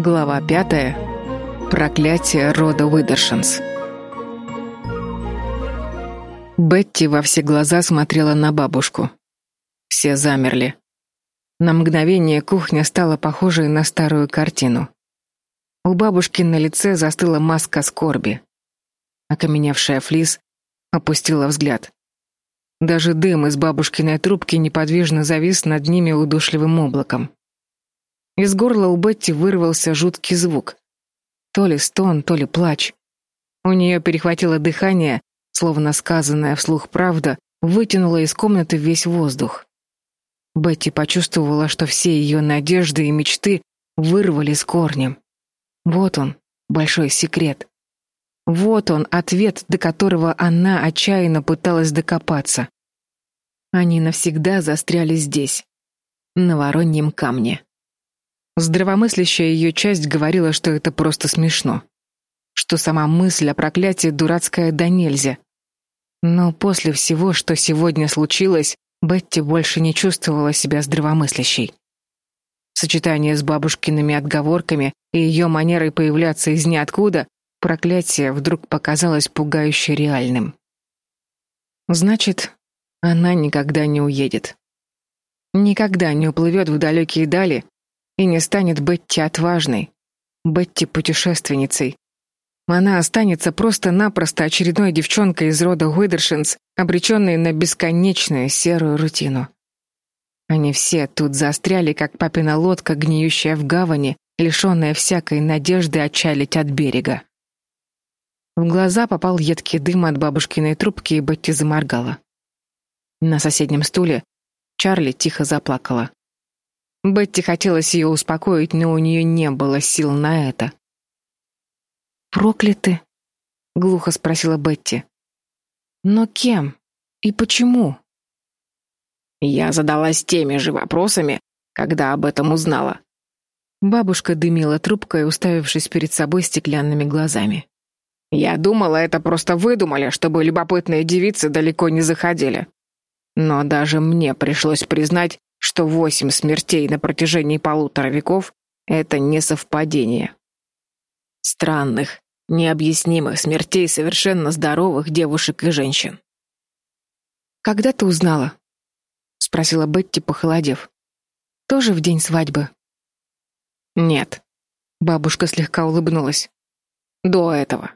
Глава пятая. Проклятие рода Уидершинс. Бетти во все глаза смотрела на бабушку. Все замерли. На мгновение кухня стала похожей на старую картину. У бабушки на лице застыла маска скорби. Окаменевшая Флис опустила взгляд. Даже дым из бабушкиной трубки неподвижно завис над ними удушливым облаком. Из горла у Бетти вырвался жуткий звук. То ли стон, то ли плач. У нее перехватило дыхание, словно сказанная вслух правда вытянула из комнаты весь воздух. Бетти почувствовала, что все ее надежды и мечты вырвали с корнем. Вот он, большой секрет. Вот он, ответ, до которого она отчаянно пыталась докопаться. Они навсегда застряли здесь, на Вороньем камне. Здравомыслящая ее часть говорила, что это просто смешно. Что сама мысль о проклятии дурацкая да нельзя. Но после всего, что сегодня случилось, Бетти больше не чувствовала себя здравомыслящей. Сочетание с бабушкиными отговорками и ее манерой появляться из ниоткуда, проклятие вдруг показалось пугающе реальным. Значит, она никогда не уедет. Никогда не уплывет в далекие дали, и не станет Бетти отважной, Бетти путешественницей. Она останется просто-напросто очередной девчонкой из рода Уидершинс, обреченной на бесконечную серую рутину. Они все тут застряли, как папина лодка, гниющая в гавани, лишенная всякой надежды отчалить от берега. В глаза попал едкий дым от бабушкиной трубки, и Бетти заморгала. На соседнем стуле Чарли тихо заплакала. Бетти хотелось ее успокоить, но у нее не было сил на это. «Прокляты?» — глухо спросила Бетти. «Но кем? И почему?» Я задалась теми же вопросами, когда об этом узнала. Бабушка дымила трубкой, уставившись перед собой стеклянными глазами. Я думала, это просто выдумали, чтобы любопытные девицы далеко не заходили. Но даже мне пришлось признать, что восемь смертей на протяжении полутора веков — это не совпадение. Странных, необъяснимых смертей совершенно здоровых девушек и женщин. «Когда ты узнала?» — спросила Бетти, похолодев. «Тоже в день свадьбы?» «Нет», — бабушка слегка улыбнулась. «До этого.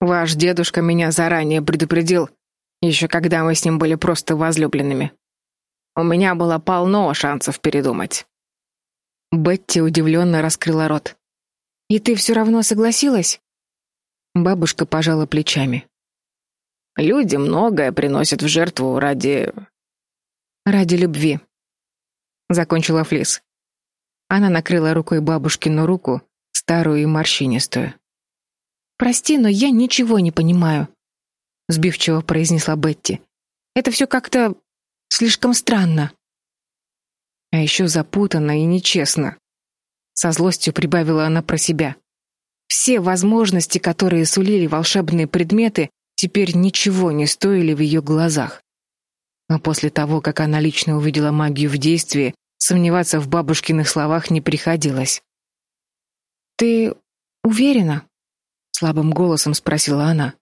Ваш дедушка меня заранее предупредил, еще когда мы с ним были просто возлюбленными. У меня было полно шансов передумать. Бетти удивленно раскрыла рот. И ты все равно согласилась? Бабушка пожала плечами. Люди многое приносят в жертву ради ради любви. Закончила Флис. Она накрыла рукой бабушкину руку, старую и морщинистую. Прости, но я ничего не понимаю, сбивчиво произнесла Бетти. Это все как-то Слишком странно. А еще запутанно и нечестно. Со злостью прибавила она про себя. Все возможности, которые сулили волшебные предметы, теперь ничего не стоили в ее глазах. А после того, как она лично увидела магию в действии, сомневаться в бабушкиных словах не приходилось. «Ты уверена?» — слабым голосом спросила она.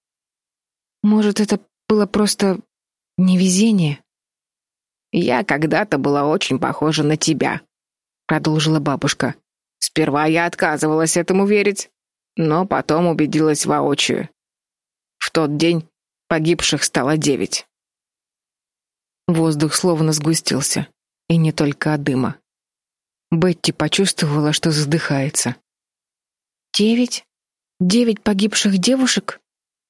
«Может, это было просто невезение?» Я когда-то была очень похожа на тебя, продолжила бабушка. Сперва я отказывалась этому верить, но потом убедилась воочию. В тот день погибших стало девять. Воздух словно сгустился, и не только от дыма. Бетти почувствовала, что задыхается. «Девять? Девять погибших девушек?»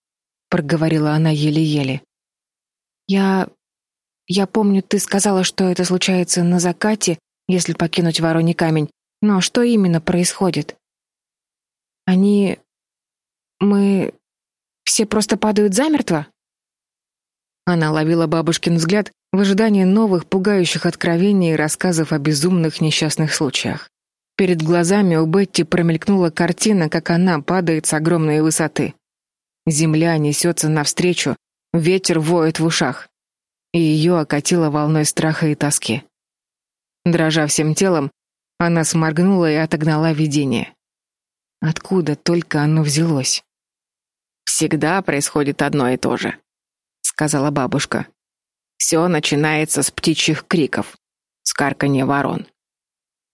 — проговорила она еле-еле. «Я я помню, ты сказала, что это случается на закате, если покинуть Вороний камень. Но что именно происходит? Они... Мы... Все просто падают замертво? Она ловила бабушкин взгляд в ожидании новых пугающих откровений и рассказов о безумных несчастных случаях. Перед глазами у Бетти промелькнула картина, как она падает с огромной высоты. Земля несется навстречу, ветер воет в ушах и ее окатило волной страха и тоски. Дрожа всем телом, она сморгнула и отогнала видение. Откуда только оно взялось? Всегда происходит одно и то же, сказала бабушка. Все начинается с птичьих криков, с карканья ворон.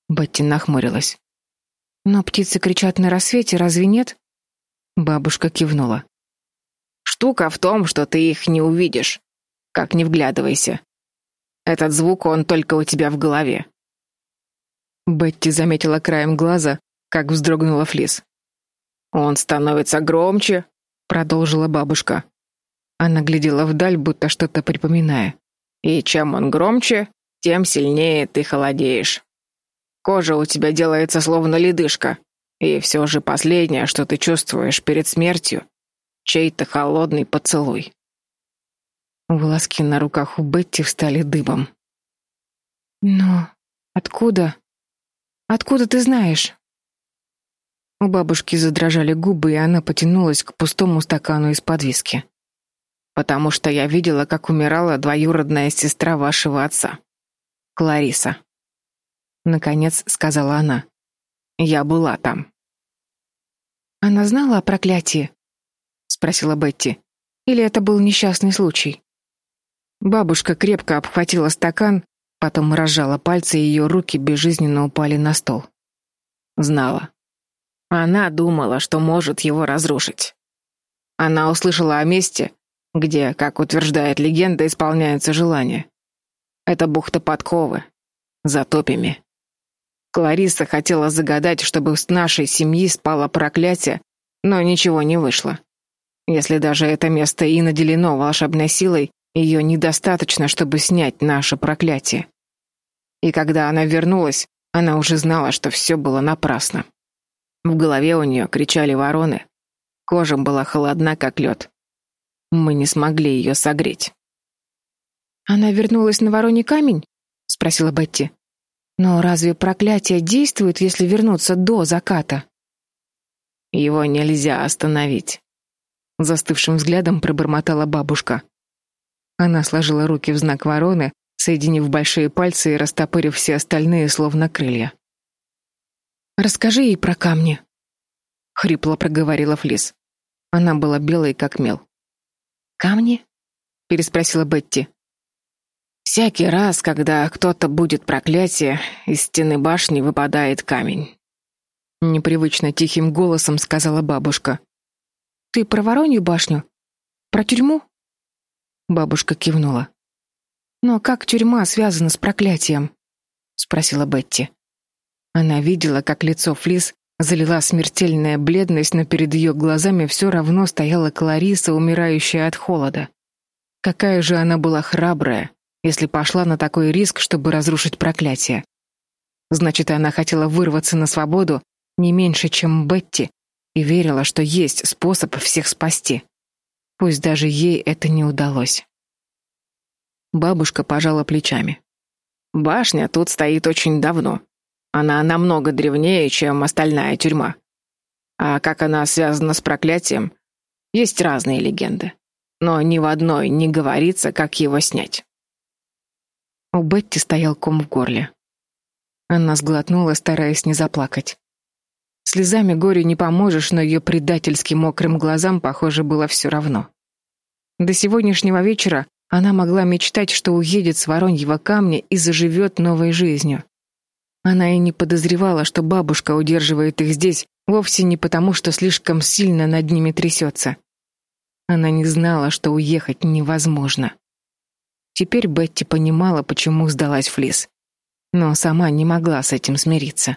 Бетти нахмурилась. Но птицы кричат на рассвете, разве нет? Бабушка кивнула. Штука в том, что ты их не увидишь, как не вглядывайся. Этот звук, он только у тебя в голове. Бетти заметила краем глаза, как вздрогнула Флис. Он становится громче, продолжила бабушка. Она глядела вдаль, будто что-то припоминая. И чем он громче, тем сильнее ты холодеешь. Кожа у тебя делается словно ледышка, и все же последнее, что ты чувствуешь перед смертью, чей-то холодный поцелуй. Волоски на руках у Бетти встали дыбом. Но откуда? Откуда ты знаешь? У бабушки задрожали губы, и она потянулась к пустому стакану из-под виски. «Потому что я видела, как умирала двоюродная сестра вашего отца. Клариса». Наконец сказала она. «Я была там». «Она знала о проклятии?» Спросила Бетти. «Или это был несчастный случай?» Бабушка крепко обхватила стакан, потом разжала пальцы, и ее руки безжизненно упали на стол. Знала. Она думала, что может его разрушить. Она услышала о месте, где, как утверждает легенда, исполняются желания. Это бухта подковы. За топями. Клариса хотела загадать, чтобы с нашей семьи спало проклятие, но ничего не вышло. Если даже это место и наделено волшебной силой, ее недостаточно, чтобы снять наше проклятие. И когда она вернулась, она уже знала, что все было напрасно. В голове у нее кричали вороны. Кожа была холодна, как лед. Мы не смогли ее согреть. «Она вернулась на вороний камень?» — спросила Бетти. «Но разве проклятие действует, если вернуться до заката?» «Его нельзя остановить», — застывшим взглядом пробормотала бабушка. Она сложила руки в знак вороны, соединив большие пальцы и растопырив все остальные, словно крылья. Расскажи ей про камни, хрипло проговорила Флис. Она была белой как мел. Камни? переспросила Бетти. Всякий раз, когда кто-то будет проклятие, из стены башни выпадает камень. Непривычно тихим голосом сказала бабушка. Ты про Воронью башню? Про тюрьму? Бабушка кивнула. Но как тюрьма связана с проклятием? спросила Бетти. Она видела, как лицо Флис залила смертельная бледность, но перед ее глазами все равно стояла Клариса, умирающая от холода. Какая же она была храбрая, если пошла на такой риск, чтобы разрушить проклятие. Значит, она хотела вырваться на свободу не меньше, чем Бетти, и верила, что есть способ всех спасти. Пусть даже ей это не удалось. Бабушка пожала плечами. Башня тут стоит очень давно. Она намного древнее, чем остальная тюрьма. А как она связана с проклятием, есть разные легенды. Но ни в одной не говорится, как его снять. У Бетти стоял ком в горле. Она сглотнула, стараясь не заплакать. Слезами горю не поможешь, но ее предательски мокрым глазам, похоже, было все равно. До сегодняшнего вечера она могла мечтать, что уедет с Вороньего камня и заживет новой жизнью. Она и не подозревала, что бабушка удерживает их здесь вовсе не потому, что слишком сильно над ними трясется. Она не знала, что уехать невозможно. Теперь Бетти понимала, почему сдалась Флис. Но сама не могла с этим смириться.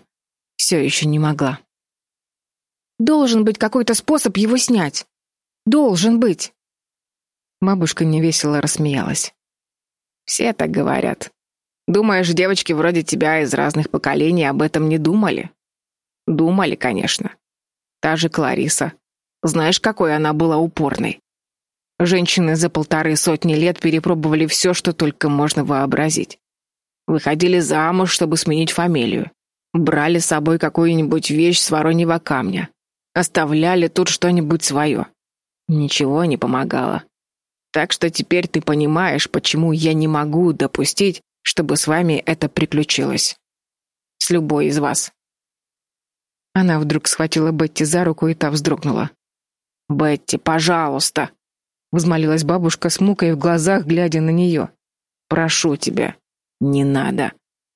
Все еще не могла. Должен быть какой-то способ его снять. Должен быть. Бабушка невесело рассмеялась. Все так говорят. Думаешь, девочки вроде тебя из разных поколений об этом не думали? Думали, конечно. Та же Клариса. Знаешь, какой она была упорной. Женщины за полторы сотни лет перепробовали все, что только можно вообразить. Выходили замуж, чтобы сменить фамилию. Брали с собой какую-нибудь вещь с вороньего камня. Оставляли тут что-нибудь свое. Ничего не помогало. Так что теперь ты понимаешь, почему я не могу допустить, чтобы с вами это приключилось. С любой из вас. Она вдруг схватила Бетти за руку, и та вздрогнула. «Бетти, пожалуйста!» — взмолилась бабушка с мукой в глазах, глядя на нее. «Прошу тебя, не надо.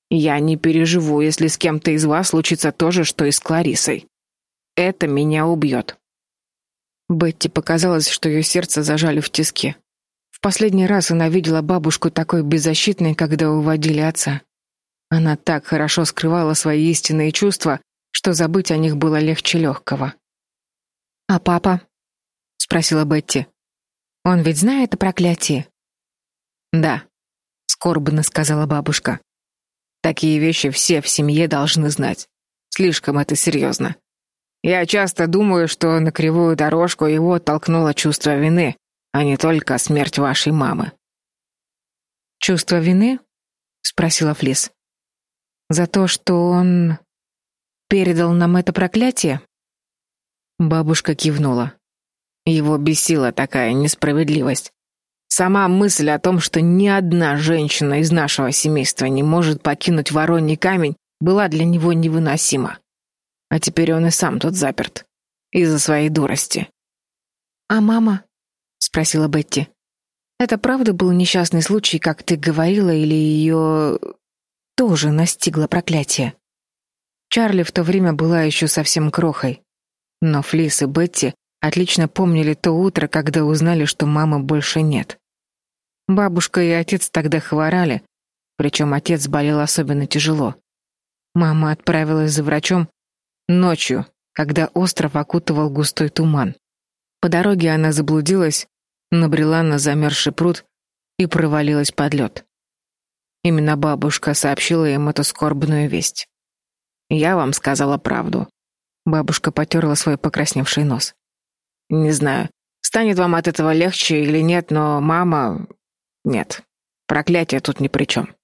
Я не переживу, если с кем-то из вас случится то же, что и с Кларисой. Это меня убьет». Бетти показалось, что ее сердце зажали в тиски. В последний раз она видела бабушку такой беззащитной, когда уводили отца. Она так хорошо скрывала свои истинные чувства, что забыть о них было легче легкого. «А папа?» — спросила Бетти. «Он ведь знает о проклятии?» «Да», — скорбно сказала бабушка. «Такие вещи все в семье должны знать. Слишком это серьезно. Я часто думаю, что на кривую дорожку его толкнуло чувство вины, а не только смерть вашей мамы». «Чувство вины?» — спросила Флис. «За то, что он передал нам это проклятие?» Бабушка кивнула. Его бесила такая несправедливость. Сама мысль о том, что ни одна женщина из нашего семейства не может покинуть Воронний камень, была для него невыносима. А теперь он и сам тут заперт. Из-за своей дурости. «А мама?» — спросила Бетти. «Это правда был несчастный случай, как ты говорила, или ее тоже настигло проклятие?» Чарли в то время была еще совсем крохой. Но Флис и Бетти отлично помнили то утро, когда узнали, что мамы больше нет. Бабушка и отец тогда хворали, причем отец болел особенно тяжело. Мама отправилась за врачом ночью, когда остров окутывал густой туман. По дороге она заблудилась, набрела на замерзший пруд и провалилась под лед. Именно бабушка сообщила им эту скорбную весть. «Я вам сказала правду». Бабушка потерла свой покрасневший нос. Не знаю, станет вам от этого легче или нет, но мама... Нет, проклятие тут ни при чем.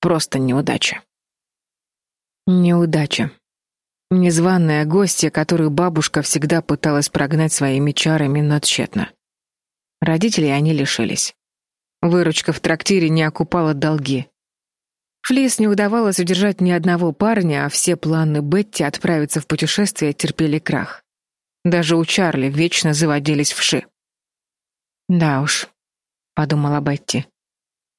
Просто неудача. Неудача. Незваная гостья, которую бабушка всегда пыталась прогнать своими чарами, но тщетно. Родителей они лишились. Выручка в трактире не окупала долги. Флис не удавалось удержать ни одного парня, а все планы Бетти отправиться в путешествие терпели крах. Даже у Чарли вечно заводились вши. «Да уж», — подумала Бетти.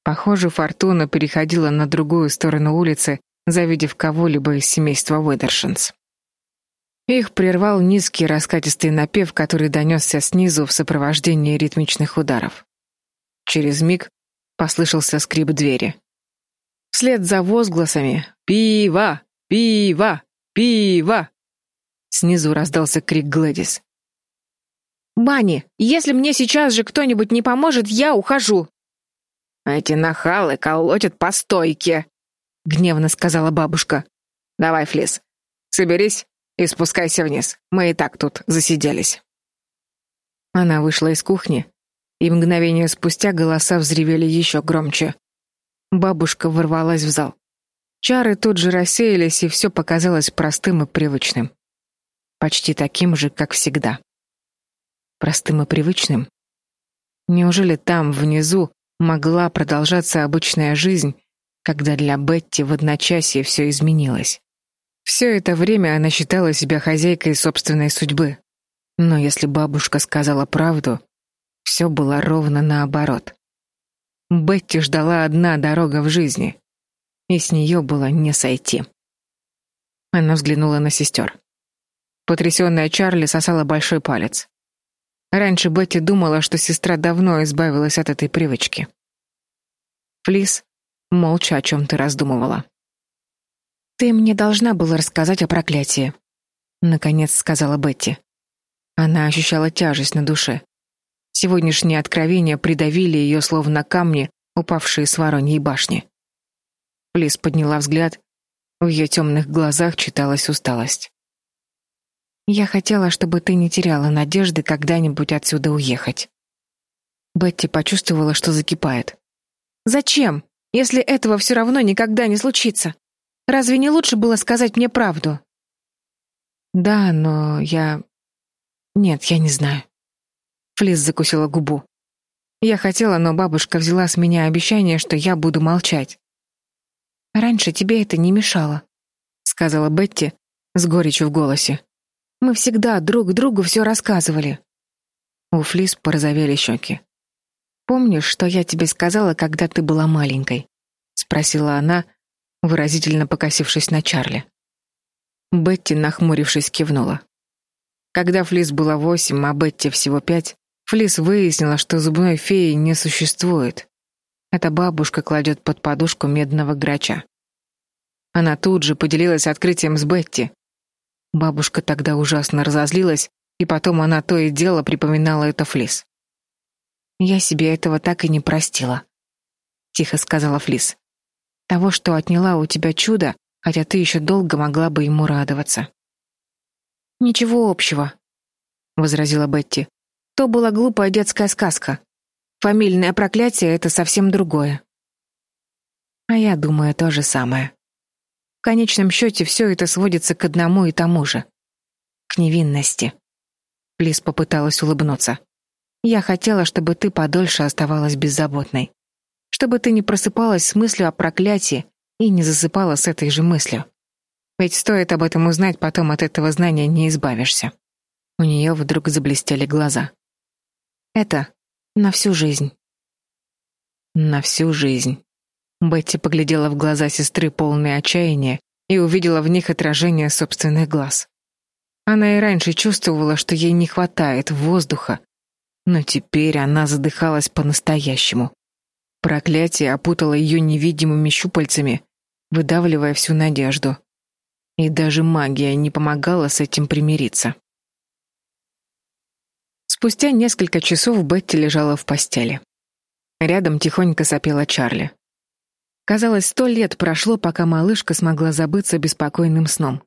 Похоже, Фортуна переходила на другую сторону улицы, завидев кого-либо из семейства Уэдершинс. Их прервал низкий раскатистый напев, который донесся снизу в сопровождении ритмичных ударов. Через миг послышался скрип двери. Вслед за возгласами «Пиво! Пиво! Пиво!» Снизу раздался крик Глэдис. «Банни, если мне сейчас же кто-нибудь не поможет, я ухожу!» «Эти нахалы колотят по стойке!» — гневно сказала бабушка. «Давай, Флис, соберись и спускайся вниз. Мы и так тут засиделись». Она вышла из кухни, и мгновение спустя голоса взревели еще громче. Бабушка ворвалась в зал. Чары тут же рассеялись, и все показалось простым и привычным почти таким же, как всегда. Простым и привычным. Неужели там, внизу, могла продолжаться обычная жизнь, когда для Бетти в одночасье все изменилось? Все это время она считала себя хозяйкой собственной судьбы. Но если бабушка сказала правду, все было ровно наоборот. Бетти ждала одна дорога в жизни, и с нее было не сойти. Она взглянула на сестер. Потрясённая Чарли сосала большой палец. Раньше Бетти думала, что сестра давно избавилась от этой привычки. Флис молча о чем то раздумывала. «Ты мне должна была рассказать о проклятии», — наконец сказала Бетти. Она ощущала тяжесть на душе. Сегодняшние откровения придавили ее словно камни, упавшие с вороньей башни. Флис подняла взгляд, в ее темных глазах читалась усталость. Я хотела, чтобы ты не теряла надежды когда-нибудь отсюда уехать. Бетти почувствовала, что закипает. Зачем, если этого все равно никогда не случится? Разве не лучше было сказать мне правду? Да, но я Нет, я не знаю. Флис закусила губу. Я хотела, но бабушка взяла с меня обещание, что я буду молчать. Раньше тебе это не мешало, сказала Бетти, с горечью в голосе. «Мы всегда друг другу все рассказывали». У Флис порозовели щеки. «Помнишь, что я тебе сказала, когда ты была маленькой?» — спросила она, выразительно покосившись на Чарли. Бетти, нахмурившись, кивнула. Когда Флис было восемь, а Бетти всего пять, Флис выяснила, что зубной феи не существует. Эта бабушка кладет под подушку медного грача. Она тут же поделилась открытием с Бетти. Бабушка тогда ужасно разозлилась, и потом она то и дело припоминала это Флис. «Я себе этого так и не простила», — тихо сказала Флис. «Того, что отняла у тебя чудо, хотя ты еще долго могла бы ему радоваться». «Ничего общего», — возразила Бетти. «То была глупая детская сказка. Фамильное проклятие — это совсем другое. А я думаю то же самое. В конечном счете все это сводится к одному и тому же. К невинности. Плис попыталась улыбнуться. Я хотела, чтобы ты подольше оставалась беззаботной. Чтобы ты не просыпалась с мыслью о проклятии и не засыпала с этой же мыслью. Ведь стоит об этом узнать, потом от этого знания не избавишься. У нее вдруг заблестели глаза. Это на всю жизнь. На всю жизнь. Бетти поглядела в глаза сестры, полные отчаяния, и увидела в них отражение собственных глаз. Она и раньше чувствовала, что ей не хватает воздуха, но теперь она задыхалась по-настоящему. Проклятие опутало ее невидимыми щупальцами, выдавливая всю надежду. И даже магия не помогала с этим примириться. Спустя несколько часов Бетти лежала в постели. Рядом тихонько сопела Чарли. Казалось, сто лет прошло, пока малышка смогла забыться беспокойным сном.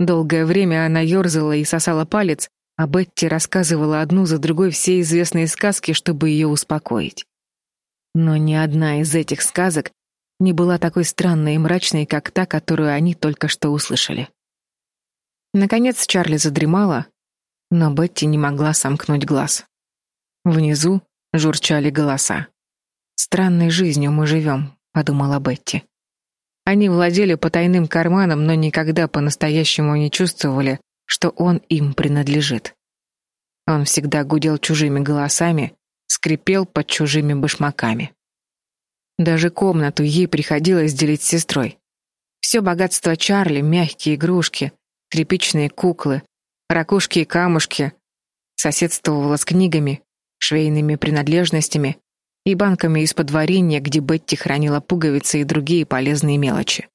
Долгое время она ерзала и сосала палец, а Бетти рассказывала одну за другой все известные сказки, чтобы ее успокоить. Но ни одна из этих сказок не была такой странной и мрачной, как та, которую они только что услышали. Наконец Чарли задремала, но Бетти не могла сомкнуть глаз. Внизу журчали голоса. «Странной жизнью мы живем», — подумала Бетти. Они владели потайным карманом, но никогда по-настоящему не чувствовали, что он им принадлежит. Он всегда гудел чужими голосами, скрипел под чужими башмаками. Даже комнату ей приходилось делить с сестрой. Все богатство Чарли, мягкие игрушки, тряпичные куклы, ракушки и камушки, соседствовала с книгами, швейными принадлежностями и банками из-под варенья, где Бетти хранила пуговицы и другие полезные мелочи.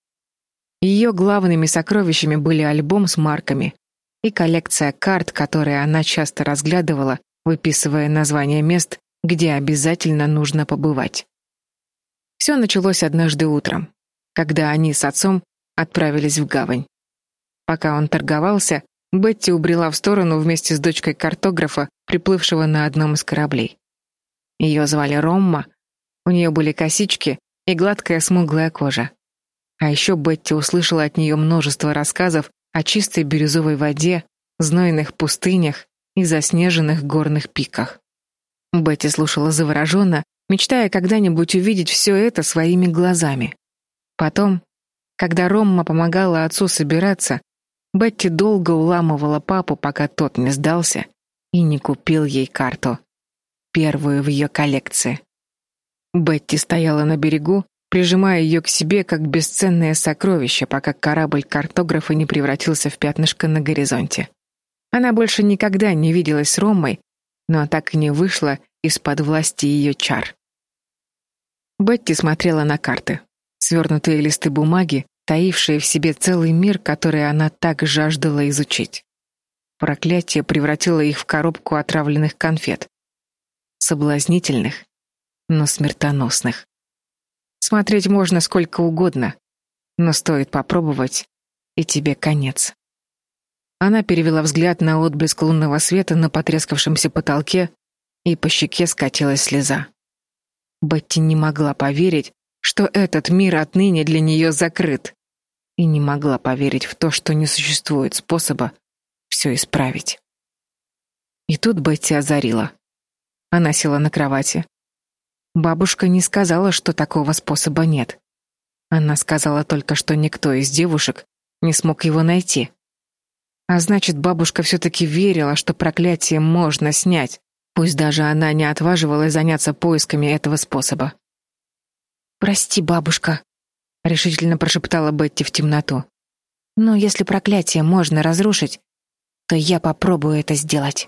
Ее главными сокровищами были альбом с марками и коллекция карт, которые она часто разглядывала, выписывая названия мест, где обязательно нужно побывать. Все началось однажды утром, когда они с отцом отправились в гавань. Пока он торговался, Бетти убрела в сторону вместе с дочкой картографа, приплывшего на одном из кораблей. Ее звали Ромма, у нее были косички и гладкая смуглая кожа. А еще Бетти услышала от нее множество рассказов о чистой бирюзовой воде, знойных пустынях и заснеженных горных пиках. Бетти слушала завороженно, мечтая когда-нибудь увидеть все это своими глазами. Потом, когда Ромма помогала отцу собираться, Бетти долго уламывала папу, пока тот не сдался и не купил ей карту, первую в ее коллекции. Бетти стояла на берегу, прижимая ее к себе как бесценное сокровище, пока корабль картографа не превратился в пятнышко на горизонте. Она больше никогда не виделась с Ромой, но так и не вышла из-под власти ее чар. Бетти смотрела на карты. Свернутые листы бумаги, таившие в себе целый мир, который она так жаждала изучить. Проклятие превратило их в коробку отравленных конфет. Соблазнительных, но смертоносных. Смотреть можно сколько угодно, но стоит попробовать, и тебе конец. Она перевела взгляд на отблеск лунного света на потрескавшемся потолке, и по щеке скатилась слеза. Бетти не могла поверить, что этот мир отныне для нее закрыт и не могла поверить в то, что не существует способа все исправить. И тут Бетти озарила. Она села на кровати. Бабушка не сказала, что такого способа нет. Она сказала только, что никто из девушек не смог его найти, А значит, бабушка все-таки верила, что проклятие можно снять, пусть даже она не отваживалась заняться поисками этого способа. «Прости, бабушка», — решительно прошептала Бетти в темноту. «Но если проклятие можно разрушить, то я попробую это сделать».